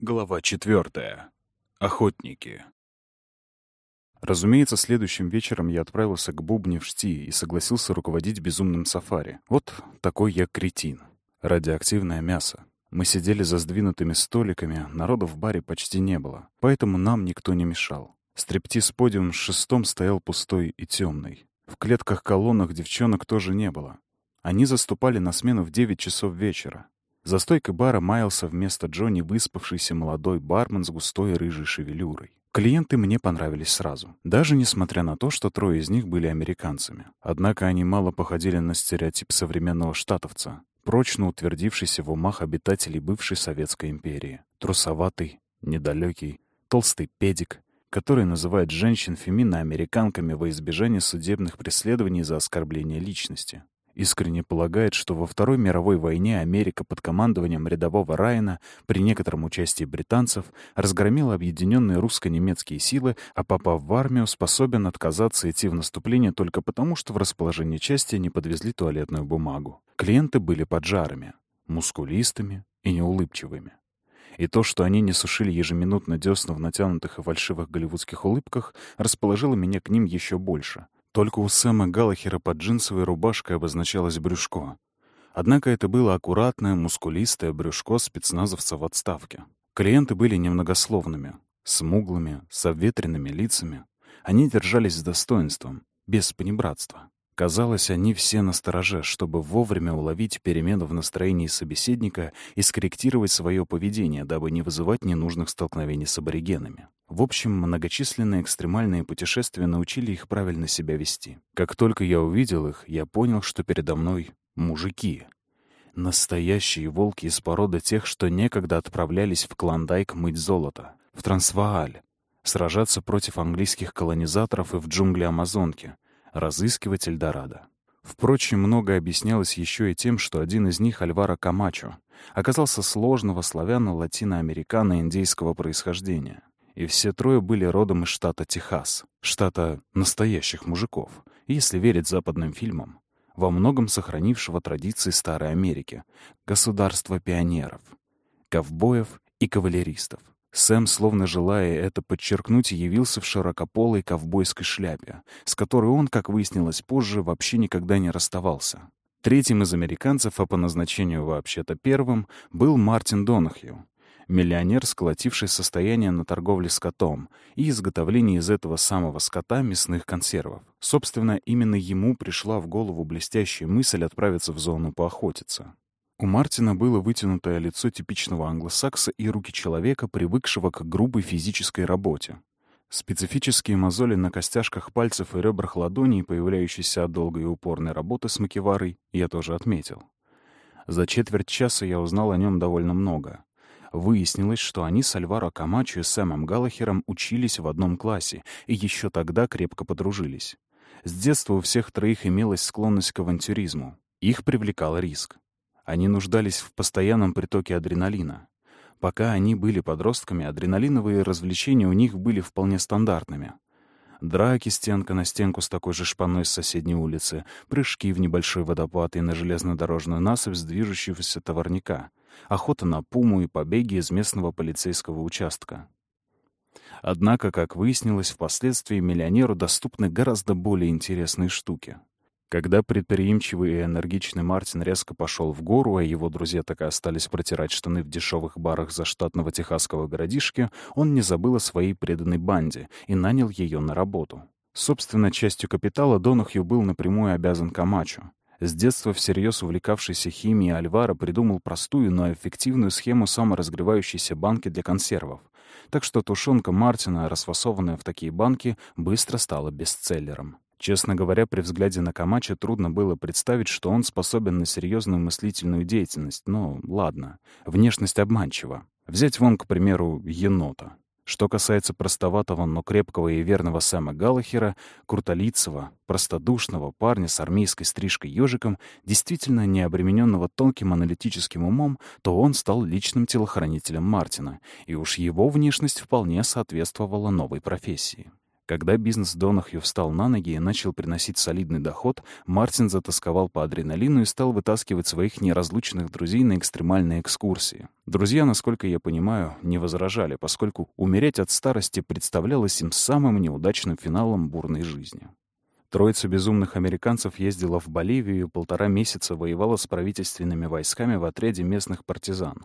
Глава четвертая. Охотники. Разумеется, следующим вечером я отправился к Бубне в Шти и согласился руководить безумным сафари. Вот такой я кретин. Радиоактивное мясо. Мы сидели за сдвинутыми столиками, народу в баре почти не было, поэтому нам никто не мешал. Стриптиз-подиум с шестом стоял пустой и темный. В клетках-колоннах девчонок тоже не было. Они заступали на смену в девять часов вечера. За стойкой бара маялся вместо Джонни выспавшийся молодой бармен с густой рыжей шевелюрой. Клиенты мне понравились сразу, даже несмотря на то, что трое из них были американцами. Однако они мало походили на стереотип современного штатовца, прочно утвердившийся в умах обитателей бывшей Советской империи. Трусоватый, недалекий, толстый педик, который называет женщин фемино-американками во избежание судебных преследований за оскорбление личности искренне полагает, что во Второй мировой войне Америка под командованием рядового Райана при некотором участии британцев разгромила объединенные русско-немецкие силы, а попав в армию, способен отказаться идти в наступление только потому, что в расположении части не подвезли туалетную бумагу. Клиенты были поджарами, мускулистыми и неулыбчивыми. И то, что они не сушили ежеминутно десна в натянутых и фальшивых голливудских улыбках, расположило меня к ним еще больше. Только у Сэма Галлахера под джинсовой рубашкой обозначалось брюшко. Однако это было аккуратное, мускулистое брюшко спецназовца в отставке. Клиенты были немногословными, смуглыми, с обветренными лицами. Они держались с достоинством, без понебратства. Казалось, они все на стороже, чтобы вовремя уловить перемену в настроении собеседника и скорректировать свое поведение, дабы не вызывать ненужных столкновений с аборигенами. В общем, многочисленные экстремальные путешествия научили их правильно себя вести. Как только я увидел их, я понял, что передо мной мужики. Настоящие волки из породы тех, что некогда отправлялись в Клондайк мыть золото, в Трансвааль, сражаться против английских колонизаторов и в джунгли Амазонки, разыскивать Эльдорадо. Впрочем, многое объяснялось еще и тем, что один из них, Альваро Камачо, оказался сложного славяно-латиноамерикано-индейского происхождения. И все трое были родом из штата Техас, штата настоящих мужиков, если верить западным фильмам, во многом сохранившего традиции Старой Америки, государства пионеров, ковбоев и кавалеристов. Сэм, словно желая это подчеркнуть, явился в широкополой ковбойской шляпе, с которой он, как выяснилось позже, вообще никогда не расставался. Третьим из американцев, а по назначению вообще-то первым, был Мартин Донахью, миллионер, сколотивший состояние на торговле скотом и изготовлении из этого самого скота мясных консервов. Собственно, именно ему пришла в голову блестящая мысль отправиться в зону поохотиться. У Мартина было вытянутое лицо типичного англосакса и руки человека, привыкшего к грубой физической работе. Специфические мозоли на костяшках пальцев и ребрах ладоней, появляющиеся от долгой и упорной работы с макеварой, я тоже отметил. За четверть часа я узнал о нем довольно много. Выяснилось, что они с Альваро Камачо и Сэмом Галлахером учились в одном классе и еще тогда крепко подружились. С детства у всех троих имелась склонность к авантюризму. Их привлекал риск. Они нуждались в постоянном притоке адреналина. Пока они были подростками, адреналиновые развлечения у них были вполне стандартными. Драки стенка на стенку с такой же шпаной с соседней улицы, прыжки в небольшой водопад и на железнодорожную насыпь с движущегося товарника, охота на пуму и побеги из местного полицейского участка. Однако, как выяснилось, впоследствии миллионеру доступны гораздо более интересные штуки — когда предприимчивый и энергичный Мартин резко пошел в гору, а его друзья так и остались протирать штаны в дешевых барах заштатного техасского городишки, он не забыл о своей преданной банде и нанял ее на работу. Собственно, частью капитала Донахью был напрямую обязан Камачо. С детства всерьез увлекавшийся химией Альвара придумал простую, но эффективную схему саморазгревающейся банки для консервов. Так что тушенка Мартина, расфасованная в такие банки, быстро стала бестселлером. Честно говоря, при взгляде на Камача трудно было представить, что он способен на серьезную мыслительную деятельность. Но ладно, внешность обманчива. Взять вон, к примеру, енота. Что касается простоватого, но крепкого и верного Сэма Галлахера, крутолицего, простодушного парня с армейской стрижкой-ежиком, действительно не обремененного тонким аналитическим умом, то он стал личным телохранителем Мартина, и уж его внешность вполне соответствовала новой профессии. Когда бизнес Донахью встал на ноги и начал приносить солидный доход, Мартин затасковал по адреналину и стал вытаскивать своих неразлучных друзей на экстремальные экскурсии. Друзья, насколько я понимаю, не возражали, поскольку умереть от старости представлялось им самым неудачным финалом бурной жизни. Троица безумных американцев ездила в Боливию и полтора месяца воевала с правительственными войсками в отряде местных партизан.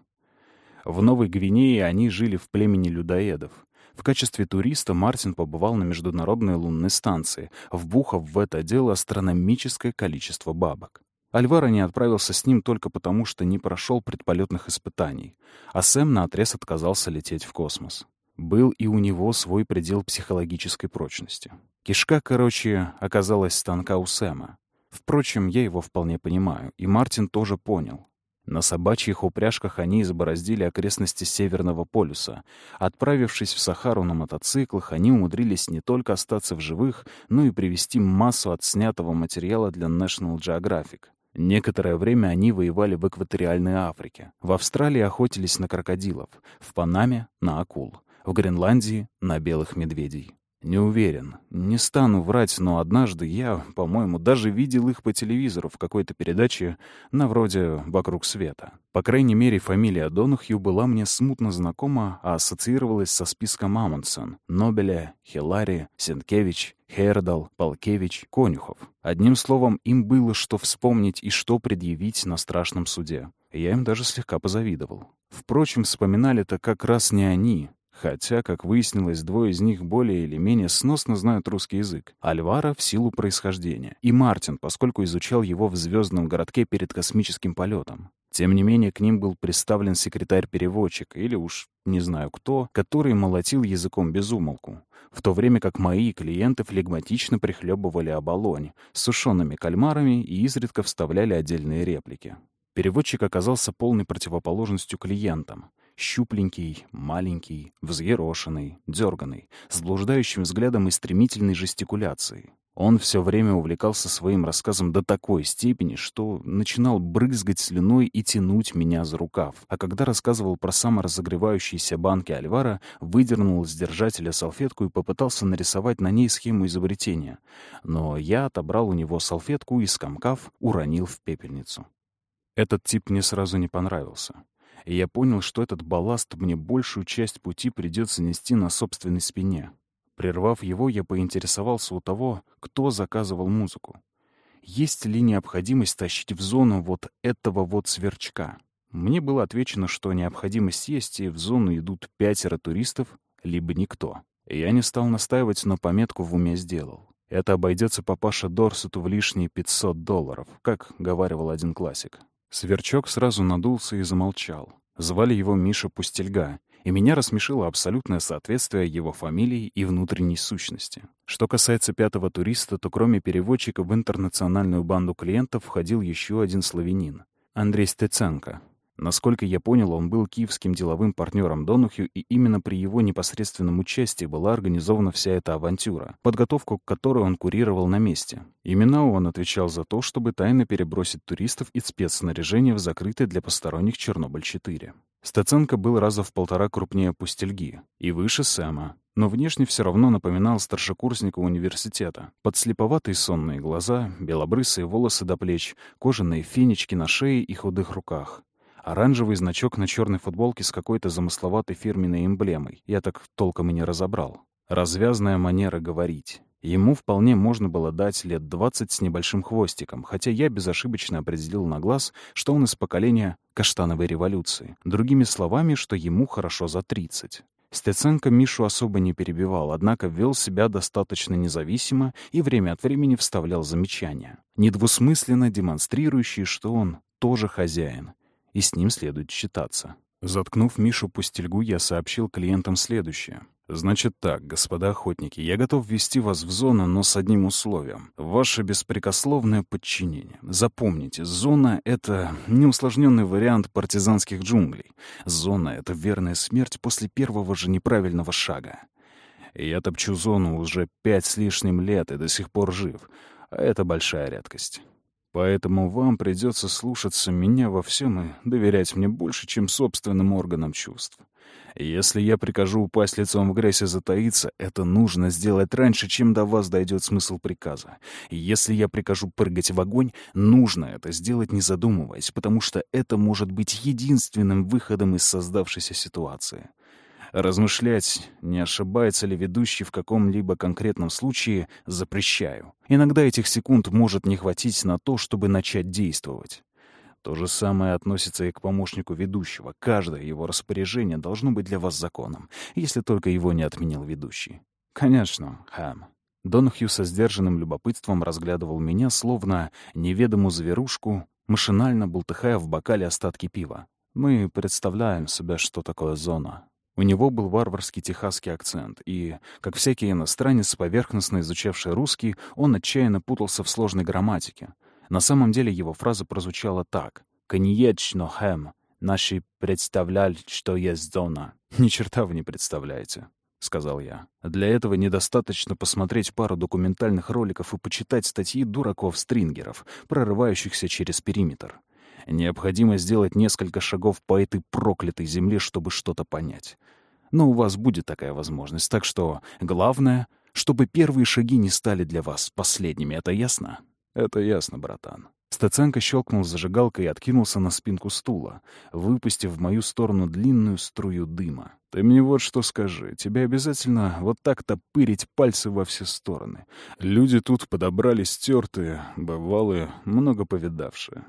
В Новой Гвинее они жили в племени людоедов. В качестве туриста Мартин побывал на Международной лунной станции, вбухав в это дело астрономическое количество бабок. Альвара не отправился с ним только потому, что не прошел предполетных испытаний, а Сэм наотрез отказался лететь в космос. Был и у него свой предел психологической прочности. Кишка, короче, оказалась станка у Сэма. Впрочем, я его вполне понимаю, и Мартин тоже понял. На собачьих упряжках они избороздили окрестности Северного полюса. Отправившись в Сахару на мотоциклах, они умудрились не только остаться в живых, но и привезти массу отснятого материала для National Geographic. Некоторое время они воевали в экваториальной Африке. В Австралии охотились на крокодилов, в Панаме — на акул, в Гренландии — на белых медведей. Не уверен. Не стану врать, но однажды я, по-моему, даже видел их по телевизору в какой-то передаче на вроде «Вокруг света». По крайней мере, фамилия Донахью была мне смутно знакома, а ассоциировалась со списком Амундсен, Нобеля, Хилари, Сенкевич, Хейрдал, Полкевич, Конюхов. Одним словом, им было что вспомнить и что предъявить на страшном суде. Я им даже слегка позавидовал. Впрочем, вспоминали-то как раз не они, Хотя, как выяснилось, двое из них более или менее сносно знают русский язык. Альвара в силу происхождения. И Мартин, поскольку изучал его в звездном городке перед космическим полетом. Тем не менее, к ним был представлен секретарь-переводчик, или уж не знаю кто, который молотил языком без умолку, в то время как мои клиенты флегматично прихлебывали оболонь с сушеными кальмарами и изредка вставляли отдельные реплики. Переводчик оказался полной противоположностью клиентам. Щупленький, маленький, взъерошенный, дерганный, с блуждающим взглядом и стремительной жестикуляцией. Он все время увлекался своим рассказом до такой степени, что начинал брызгать слюной и тянуть меня за рукав. А когда рассказывал про саморазогревающиеся банки Альвара, выдернул из держателя салфетку и попытался нарисовать на ней схему изобретения. Но я отобрал у него салфетку и, скомкав, уронил в пепельницу. Этот тип мне сразу не понравился и я понял, что этот балласт мне большую часть пути придется нести на собственной спине. Прервав его, я поинтересовался у того, кто заказывал музыку. Есть ли необходимость тащить в зону вот этого вот сверчка? Мне было отвечено, что необходимость есть, и в зону идут пятеро туристов, либо никто. Я не стал настаивать, но пометку в уме сделал. Это обойдется папаша Дорсету в лишние 500 долларов, как говаривал один классик. Сверчок сразу надулся и замолчал. Звали его Миша Пустельга, и меня рассмешило абсолютное соответствие его фамилии и внутренней сущности. Что касается пятого туриста, то кроме переводчика в интернациональную банду клиентов входил еще один славянин — Андрей Стеценко, Насколько я понял, он был киевским деловым партнером Донухью, и именно при его непосредственном участии была организована вся эта авантюра, подготовку к которой он курировал на месте. Именно он отвечал за то, чтобы тайно перебросить туристов и спецснаряжение в закрытый для посторонних Чернобыль-4. Стаценко был раза в полтора крупнее Пустельги и выше Сэма, но внешне все равно напоминал старшекурсника университета. Подслеповатые сонные глаза, белобрысые волосы до плеч, кожаные фенечки на шее и худых руках. Оранжевый значок на черной футболке с какой-то замысловатой фирменной эмблемой. Я так толком и не разобрал. Развязная манера говорить. Ему вполне можно было дать лет двадцать с небольшим хвостиком, хотя я безошибочно определил на глаз, что он из поколения каштановой революции. Другими словами, что ему хорошо за тридцать. Стеценко Мишу особо не перебивал, однако вел себя достаточно независимо и время от времени вставлял замечания, недвусмысленно демонстрирующие, что он тоже хозяин, и с ним следует считаться. Заткнув Мишу пустельгу, я сообщил клиентам следующее. «Значит так, господа охотники, я готов ввести вас в зону, но с одним условием. Ваше беспрекословное подчинение. Запомните, зона — это неусложненный вариант партизанских джунглей. Зона — это верная смерть после первого же неправильного шага. Я топчу зону уже пять с лишним лет и до сих пор жив. А это большая редкость. Поэтому вам придется слушаться меня во всем и доверять мне больше, чем собственным органам чувств. Если я прикажу упасть лицом в грязь и затаиться, это нужно сделать раньше, чем до вас дойдет смысл приказа. Если я прикажу прыгать в огонь, нужно это сделать не задумываясь, потому что это может быть единственным выходом из создавшейся ситуации. Размышлять, не ошибается ли ведущий в каком-либо конкретном случае, запрещаю. Иногда этих секунд может не хватить на то, чтобы начать действовать. То же самое относится и к помощнику ведущего. Каждое его распоряжение должно быть для вас законом, если только его не отменил ведущий. Конечно, Хэм. Донахью со сдержанным любопытством разглядывал меня, словно неведомую зверушку, машинально бултыхая в бокале остатки пива. Мы представляем себе, что такое зона. У него был варварский техасский акцент, и, как всякий иностранец, поверхностно изучавший русский, он отчаянно путался в сложной грамматике. На самом деле его фраза прозвучала так. «Конечно, хэм. Наши представляли, что есть зона». «Ни черта вы не представляете», — сказал я. «Для этого недостаточно посмотреть пару документальных роликов и почитать статьи дураков-стрингеров, прорывающихся через периметр. Необходимо сделать несколько шагов по этой проклятой земле, чтобы что-то понять. Но у вас будет такая возможность, так что главное, чтобы первые шаги не стали для вас последними, это ясно?» «Это ясно, братан». Стаценко щелкнул зажигалкой и откинулся на спинку стула, выпустив в мою сторону длинную струю дыма. «Ты мне вот что скажи. Тебе обязательно вот так топырить пальцы во все стороны. Люди тут подобрали стертые, бывалые, много повидавшие.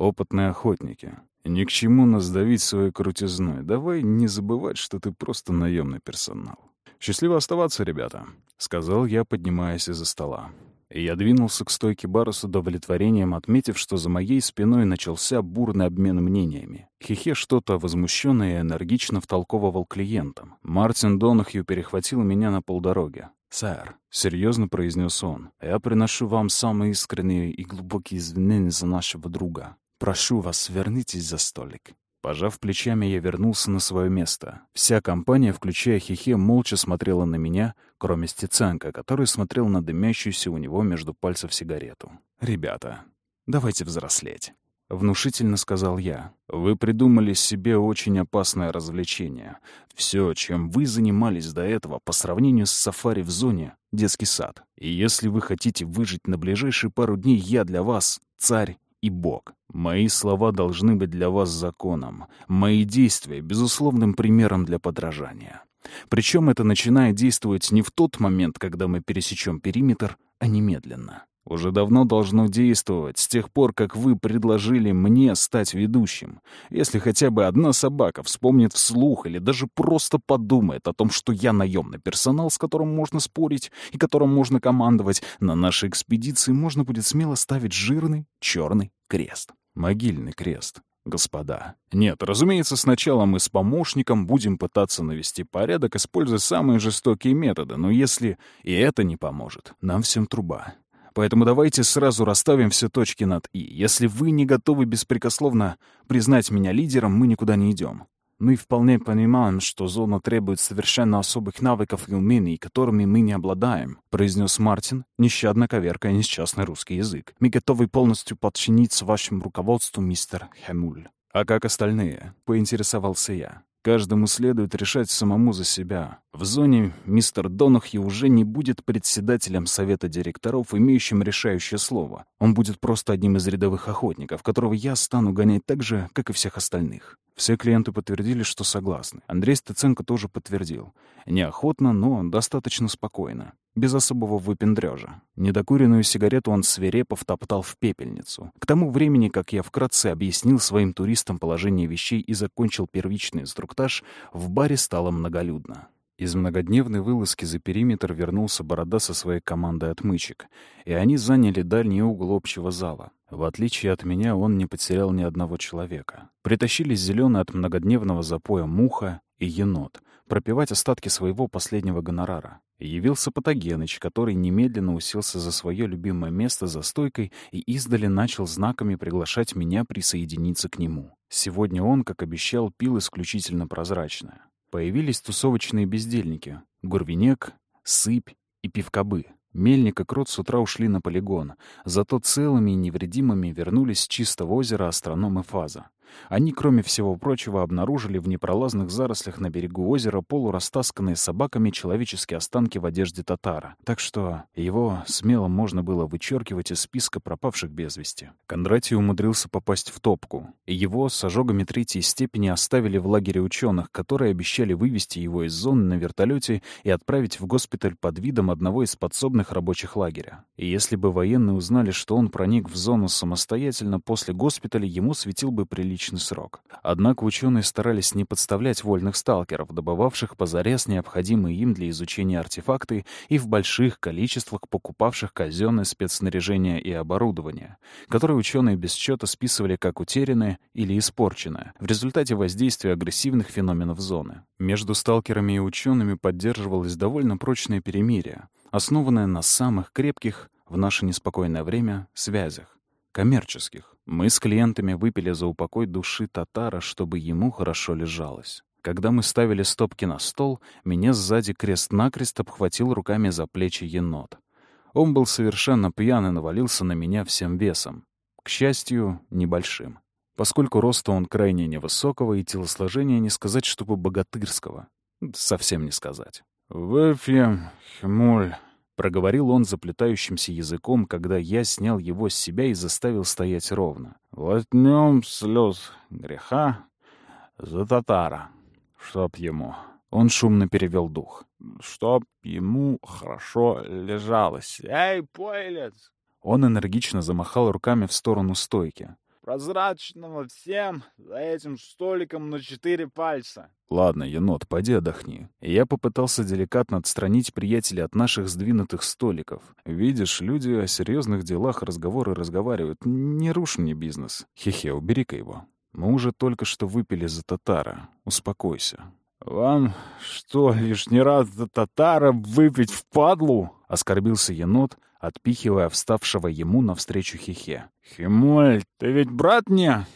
Опытные охотники. Ни к чему нас давить своей крутизной. Давай не забывать, что ты просто наемный персонал. Счастливо оставаться, ребята», — сказал я, поднимаясь из-за стола и я двинулся к стойке бара с удовлетворением, отметив, что за моей спиной начался бурный обмен мнениями. Хихе что-то возмущенно и энергично втолковывал клиентам. Мартин Донахью перехватил меня на полдороге. «Сэр», — серьезно произнес он, — «я приношу вам самые искренние и глубокие извинения за нашего друга. Прошу вас, вернитесь за столик». Пожав плечами, я вернулся на свое место. Вся компания, включая Хихе, молча смотрела на меня, кроме Стеценко, который смотрел на дымящуюся у него между пальцев сигарету. «Ребята, давайте взрослеть». Внушительно сказал я. «Вы придумали себе очень опасное развлечение. Все, чем вы занимались до этого, по сравнению с сафари в зоне — детский сад. И если вы хотите выжить на ближайшие пару дней, я для вас — царь и Бог. Мои слова должны быть для вас законом, мои действия — безусловным примером для подражания. Причем это начинает действовать не в тот момент, когда мы пересечем периметр, а немедленно. Уже давно должно действовать, с тех пор, как вы предложили мне стать ведущим. Если хотя бы одна собака вспомнит вслух или даже просто подумает о том, что я наемный персонал, с которым можно спорить и которым можно командовать, на нашей экспедиции можно будет смело ставить жирный черный крест. Могильный крест, господа. Нет, разумеется, сначала мы с помощником будем пытаться навести порядок, используя самые жестокие методы, но если и это не поможет, нам всем труба. Поэтому давайте сразу расставим все точки над «и». Если вы не готовы беспрекословно признать меня лидером, мы никуда не идем. Мы вполне понимаем, что зона требует совершенно особых навыков и умений, которыми мы не обладаем», — произнес Мартин, нещадно коверкая несчастный русский язык. «Мы готовы полностью подчиниться вашему руководству, мистер Хемуль». «А как остальные?» — поинтересовался я. Каждому следует решать самому за себя. В зоне мистер Донахью уже не будет председателем совета директоров, имеющим решающее слово. Он будет просто одним из рядовых охотников, которого я стану гонять так же, как и всех остальных. Все клиенты подтвердили, что согласны. Андрей Стеценко тоже подтвердил. Неохотно, но достаточно спокойно. Без особого выпендрежа. Недокуренную сигарету он свирепо втоптал в пепельницу. К тому времени, как я вкратце объяснил своим туристам положение вещей и закончил первичный инструктаж, в баре стало многолюдно. Из многодневной вылазки за периметр вернулся Борода со своей командой отмычек, и они заняли дальний угол общего зала. В отличие от меня, он не потерял ни одного человека. Притащились зеленые от многодневного запоя муха и енот, пропивать остатки своего последнего гонорара. Явился Патогеныч, который немедленно уселся за свое любимое место за стойкой и издали начал знаками приглашать меня присоединиться к нему. Сегодня он, как обещал, пил исключительно прозрачное. Появились тусовочные бездельники — Гурвинек, Сыпь и Пивкобы. Мельник и Крот с утра ушли на полигон, зато целыми и невредимыми вернулись с чистого озера астрономы Фаза. Они, кроме всего прочего, обнаружили в непролазных зарослях на берегу озера полурастасканные собаками человеческие останки в одежде татара. Так что его смело можно было вычеркивать из списка пропавших без вести. Кондратий умудрился попасть в топку, его с ожогами третьей степени оставили в лагере ученых, которые обещали вывести его из зоны на вертолете и отправить в госпиталь под видом одного из подсобных рабочих лагеря. И если бы военные узнали, что он проник в зону самостоятельно после госпиталя, ему светил бы приличный срок. Однако ученые старались не подставлять вольных сталкеров, добывавших позарез необходимые им для изучения артефакты и в больших количествах покупавших казенное спецснаряжение и оборудование, которое ученые без счета списывали как утерянное или испорченное в результате воздействия агрессивных феноменов зоны. Между сталкерами и учеными поддерживалось довольно прочное перемирие, основанное на самых крепких в наше неспокойное время связях коммерческих. Мы с клиентами выпили за упокой души татара, чтобы ему хорошо лежалось. Когда мы ставили стопки на стол, меня сзади крест-накрест обхватил руками за плечи енот. Он был совершенно пьян и навалился на меня всем весом. К счастью, небольшим. Поскольку роста он крайне невысокого и телосложения не сказать, чтобы богатырского. Совсем не сказать. «Выпьем, хмуль», Проговорил он заплетающимся языком, когда я снял его с себя и заставил стоять ровно. «Лотнем слез греха за татара, чтоб ему...» Он шумно перевел дух. «Чтоб ему хорошо лежалось. Эй, пойлец!» Он энергично замахал руками в сторону стойки прозрачного всем за этим столиком на четыре пальца. Ладно, енот, пойди отдохни. Я попытался деликатно отстранить приятеля от наших сдвинутых столиков. Видишь, люди о серьезных делах разговоры разговаривают. Не рушь мне бизнес. Хе-хе, убери-ка его. Мы уже только что выпили за татара. Успокойся. «Вам что, лишний раз за татара выпить в падлу?» — оскорбился енот, отпихивая вставшего ему навстречу Хихе. «Химоль, ты ведь брат мне?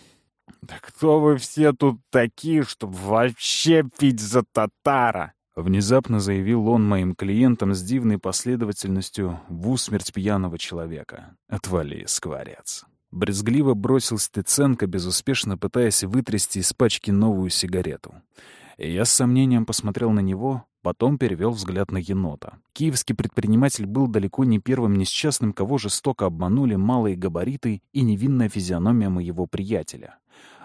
Да кто вы все тут такие, чтобы вообще пить за татара?» Внезапно заявил он моим клиентам с дивной последовательностью в усмерть пьяного человека. «Отвали, скворец!» Брезгливо бросил Стеценко, безуспешно пытаясь вытрясти из пачки новую сигарету. И я с сомнением посмотрел на него, Потом перевел взгляд на енота. Киевский предприниматель был далеко не первым несчастным, кого жестоко обманули малые габариты и невинная физиономия моего приятеля.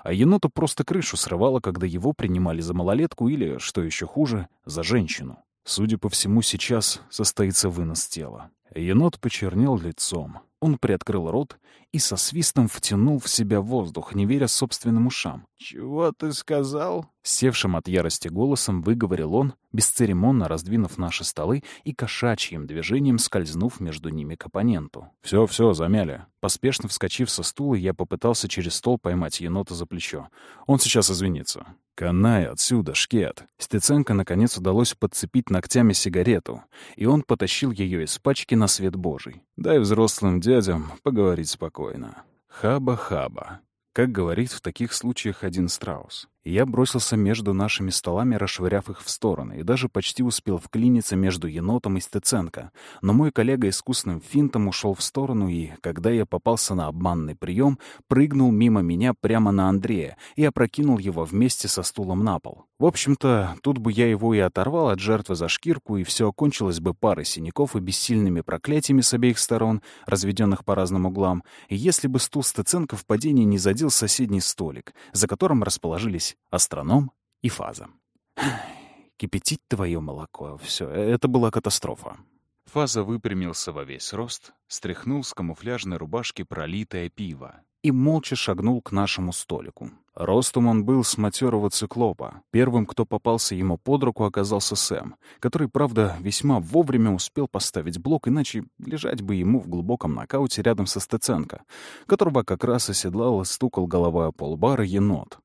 А еноту просто крышу срывало, когда его принимали за малолетку или, что еще хуже, за женщину. Судя по всему, сейчас состоится вынос тела. Енот почернел лицом. Он приоткрыл рот и со свистом втянул в себя воздух, не веря собственным ушам. «Чего ты сказал?» Севшим от ярости голосом выговорил он, бесцеремонно раздвинув наши столы и кошачьим движением скользнув между ними к оппоненту. «Все, все, замяли». Поспешно вскочив со стула, я попытался через стол поймать енота за плечо. Он сейчас извинится. «Канай отсюда, шкет!» Стеценко наконец удалось подцепить ногтями сигарету, и он потащил ее из пачки на свет божий. «Дай взрослым дядям поговорить спокойно». Хаба-хаба. Как говорит в таких случаях один страус. Я бросился между нашими столами, расшвыряв их в стороны, и даже почти успел вклиниться между енотом и Стеценко. Но мой коллега искусным финтом ушел в сторону, и, когда я попался на обманный прием, прыгнул мимо меня прямо на Андрея и опрокинул его вместе со стулом на пол. В общем-то, тут бы я его и оторвал от жертвы за шкирку, и все окончилось бы парой синяков и бессильными проклятиями с обеих сторон, разведенных по разным углам, и если бы стул Стеценко в падении не задел соседний столик, за которым расположились астроном и фаза. Кипятить твое молоко. Все, это была катастрофа. Фаза выпрямился во весь рост, стряхнул с камуфляжной рубашки пролитое пиво и молча шагнул к нашему столику. Ростом он был с матерого циклопа. Первым, кто попался ему под руку, оказался Сэм, который, правда, весьма вовремя успел поставить блок, иначе лежать бы ему в глубоком нокауте рядом со Стеценко, которого как раз оседлал и стукал головой о полбара енот.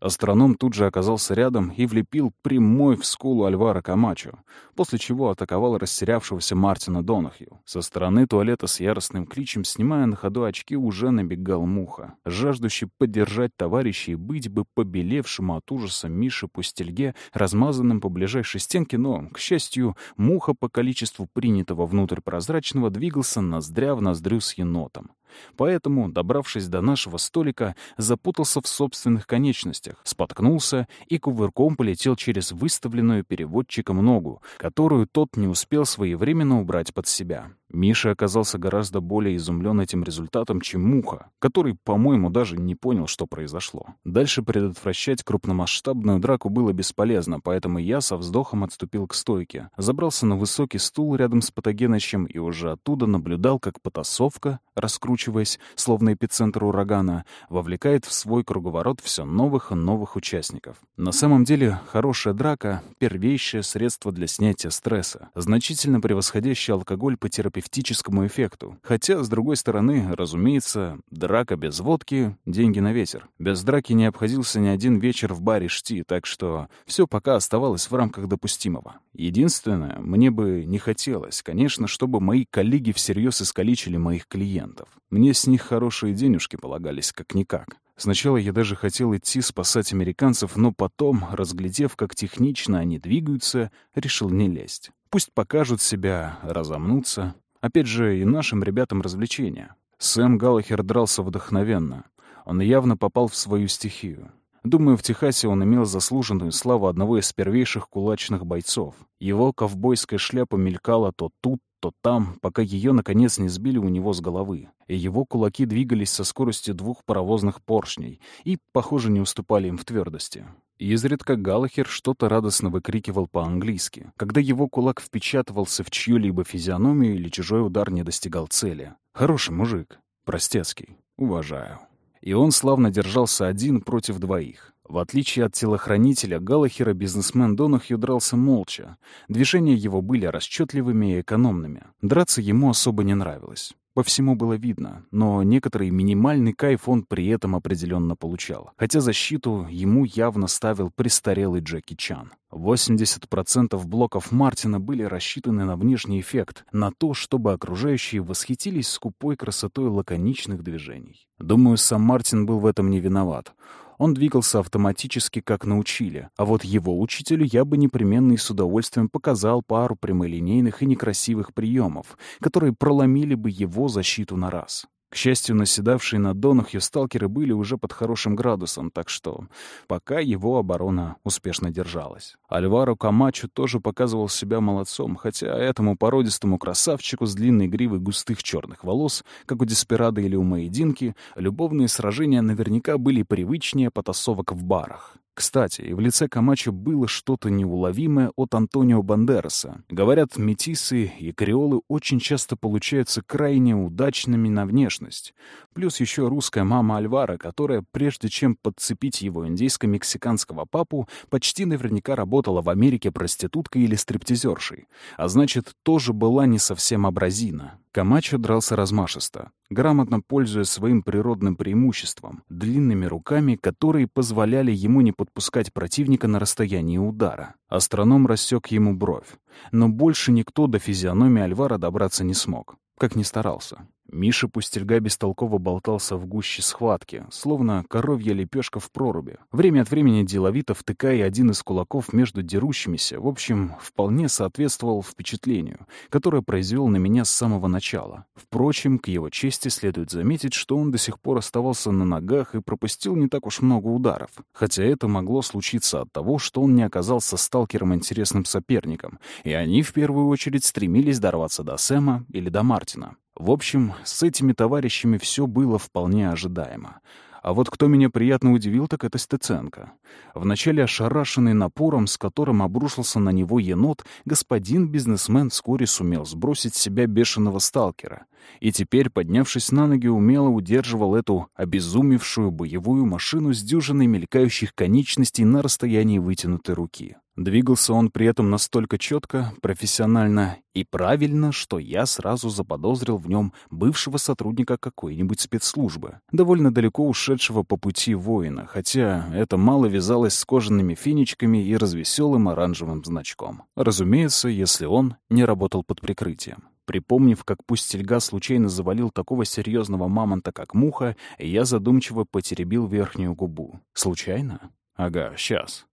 Астроном тут же оказался рядом и влепил прямой в скулу Альвара Камачо, после чего атаковал растерявшегося Мартина Донахью. Со стороны туалета с яростным кличем, снимая на ходу очки, уже набегал Муха, жаждущий поддержать товарища и быть бы побелевшему от ужаса Миши Пустельге, размазанным по ближайшей стенке, но, к счастью, Муха по количеству принятого внутрь прозрачного двигался ноздря в ноздрю с енотом. Поэтому, добравшись до нашего столика, запутался в собственных конечностях, споткнулся и кувырком полетел через выставленную переводчиком ногу, которую тот не успел своевременно убрать под себя. Миша оказался гораздо более изумлен этим результатом, чем Муха, который, по-моему, даже не понял, что произошло. Дальше предотвращать крупномасштабную драку было бесполезно, поэтому я со вздохом отступил к стойке, забрался на высокий стул рядом с Патогенычем и уже оттуда наблюдал, как потасовка, раскручиваясь, словно эпицентр урагана, вовлекает в свой круговорот все новых и новых участников. На самом деле, хорошая драка — первейшее средство для снятия стресса, значительно превосходящее алкоголь по терапии терапевтическому эффекту. Хотя, с другой стороны, разумеется, драка без водки — деньги на ветер. Без драки не обходился ни один вечер в баре «Шти», так что все пока оставалось в рамках допустимого. Единственное, мне бы не хотелось, конечно, чтобы мои коллеги всерьез искалечили моих клиентов. Мне с них хорошие денежки полагались, как-никак. Сначала я даже хотел идти спасать американцев, но потом, разглядев, как технично они двигаются, решил не лезть. Пусть покажут себя, разомнутся, Опять же, и нашим ребятам развлечения. Сэм Галлахер дрался вдохновенно. Он явно попал в свою стихию. Думаю, в Техасе он имел заслуженную славу одного из первейших кулачных бойцов. Его ковбойская шляпа мелькала то тут, то там, пока ее, наконец, не сбили у него с головы. И его кулаки двигались со скоростью двух паровозных поршней и, похоже, не уступали им в твердости. Изредка Галахер что-то радостно выкрикивал по-английски, когда его кулак впечатывался в чью-либо физиономию или чужой удар не достигал цели. Хороший мужик. Простецкий. Уважаю. И он славно держался один против двоих. В отличие от телохранителя Галахера, бизнесмен Донахью дрался молча. Движения его были расчетливыми и экономными. Драться ему особо не нравилось. По всему было видно, но некоторый минимальный кайф он при этом определенно получал. Хотя защиту ему явно ставил престарелый Джеки Чан. 80% блоков Мартина были рассчитаны на внешний эффект, на то, чтобы окружающие восхитились скупой красотой лаконичных движений. Думаю, сам Мартин был в этом не виноват. Он двигался автоматически, как научили, а вот его учителю я бы непременно и с удовольствием показал пару прямолинейных и некрасивых приемов, которые проломили бы его защиту на раз. К счастью, наседавшие на Донахью сталкеры были уже под хорошим градусом, так что пока его оборона успешно держалась. Альваро Камачо тоже показывал себя молодцом, хотя этому породистому красавчику с длинной гривой густых черных волос, как у Деспирада или у Маединки, любовные сражения наверняка были привычнее потасовок в барах. Кстати, и в лице Камачо было что-то неуловимое от Антонио Бандераса. Говорят, метисы и креолы очень часто получаются крайне удачными на внешность. Плюс еще русская мама Альвара, которая, прежде чем подцепить его индейско-мексиканского папу, почти наверняка работала в Америке проституткой или стриптизершей. А значит, тоже была не совсем абразина. Камачо дрался размашисто, грамотно пользуясь своим природным преимуществом, длинными руками, которые позволяли ему не подпускать противника на расстоянии удара. Астроном рассек ему бровь, но больше никто до физиономии Альвара добраться не смог, как ни старался. Миша Пустельга бестолково болтался в гуще схватки, словно коровья лепешка в проруби. Время от времени деловито втыкая один из кулаков между дерущимися, в общем, вполне соответствовал впечатлению, которое произвел на меня с самого начала. Впрочем, к его чести следует заметить, что он до сих пор оставался на ногах и пропустил не так уж много ударов. Хотя это могло случиться от того, что он не оказался сталкером интересным соперником, и они в первую очередь стремились дорваться до Сэма или до Мартина. В общем, с этими товарищами все было вполне ожидаемо. А вот кто меня приятно удивил, так это Стеценко. Вначале ошарашенный напором, с которым обрушился на него енот, господин бизнесмен вскоре сумел сбросить с себя бешеного сталкера. И теперь, поднявшись на ноги, умело удерживал эту обезумевшую боевую машину с дюжиной мелькающих конечностей на расстоянии вытянутой руки. Двигался он при этом настолько четко, профессионально и правильно, что я сразу заподозрил в нем бывшего сотрудника какой-нибудь спецслужбы, довольно далеко ушедшего по пути воина, хотя это мало вязалось с кожаными финичками и развеселым оранжевым значком. Разумеется, если он не работал под прикрытием. Припомнив, как Пустельга случайно завалил такого серьезного мамонта, как муха, я задумчиво потеребил верхнюю губу. Случайно? Ага, сейчас.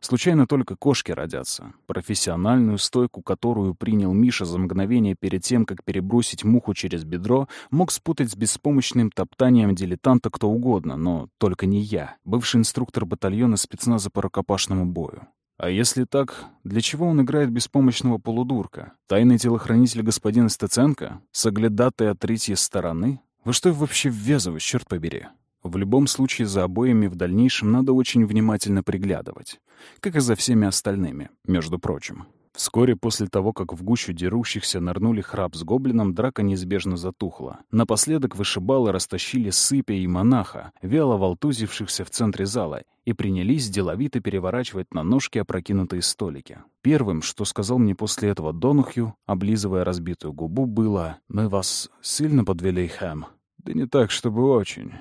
Случайно только кошки родятся. Профессиональную стойку, которую принял Миша за мгновение перед тем, как перебросить муху через бедро, мог спутать с беспомощным топтанием дилетанта кто угодно, но только не я, бывший инструктор батальона спецназа по рукопашному бою. А если так, для чего он играет беспомощного полудурка? Тайный телохранитель господина Стеценко? Соглядатый от третьей стороны? Вы что вообще ввязываешь, черт побери? В любом случае за обоими в дальнейшем надо очень внимательно приглядывать. Как и за всеми остальными, между прочим. Вскоре после того, как в гущу дерущихся нырнули храп с гоблином, драка неизбежно затухла. Напоследок вышибалы растащили сыпя и монаха, вяло волтузившихся в центре зала, и принялись деловито переворачивать на ножки опрокинутые столики. Первым, что сказал мне после этого Донухью, облизывая разбитую губу, было «Мы вас сильно подвели, Хэм?» «Да не так, чтобы очень».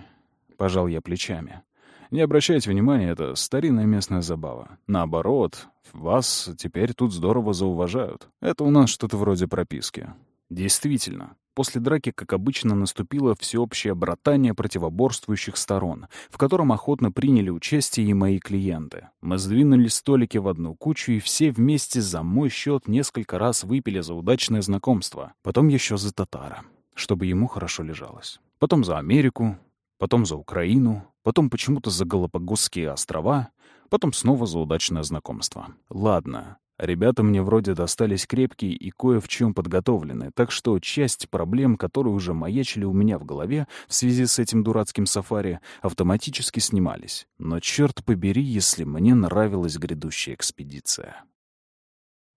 Пожал я плечами. Не обращайте внимания, это старинная местная забава. Наоборот, вас теперь тут здорово зауважают. Это у нас что-то вроде прописки. Действительно, после драки, как обычно, наступило всеобщее братание противоборствующих сторон, в котором охотно приняли участие и мои клиенты. Мы сдвинули столики в одну кучу, и все вместе за мой счет несколько раз выпили за удачное знакомство. Потом еще за татара, чтобы ему хорошо лежалось. Потом за Америку, потом за Украину, потом почему-то за Галапагосские острова, потом снова за удачное знакомство. Ладно, ребята мне вроде достались крепкие и кое в чем подготовлены, так что часть проблем, которые уже маячили у меня в голове в связи с этим дурацким сафари, автоматически снимались. Но черт побери, если мне нравилась грядущая экспедиция.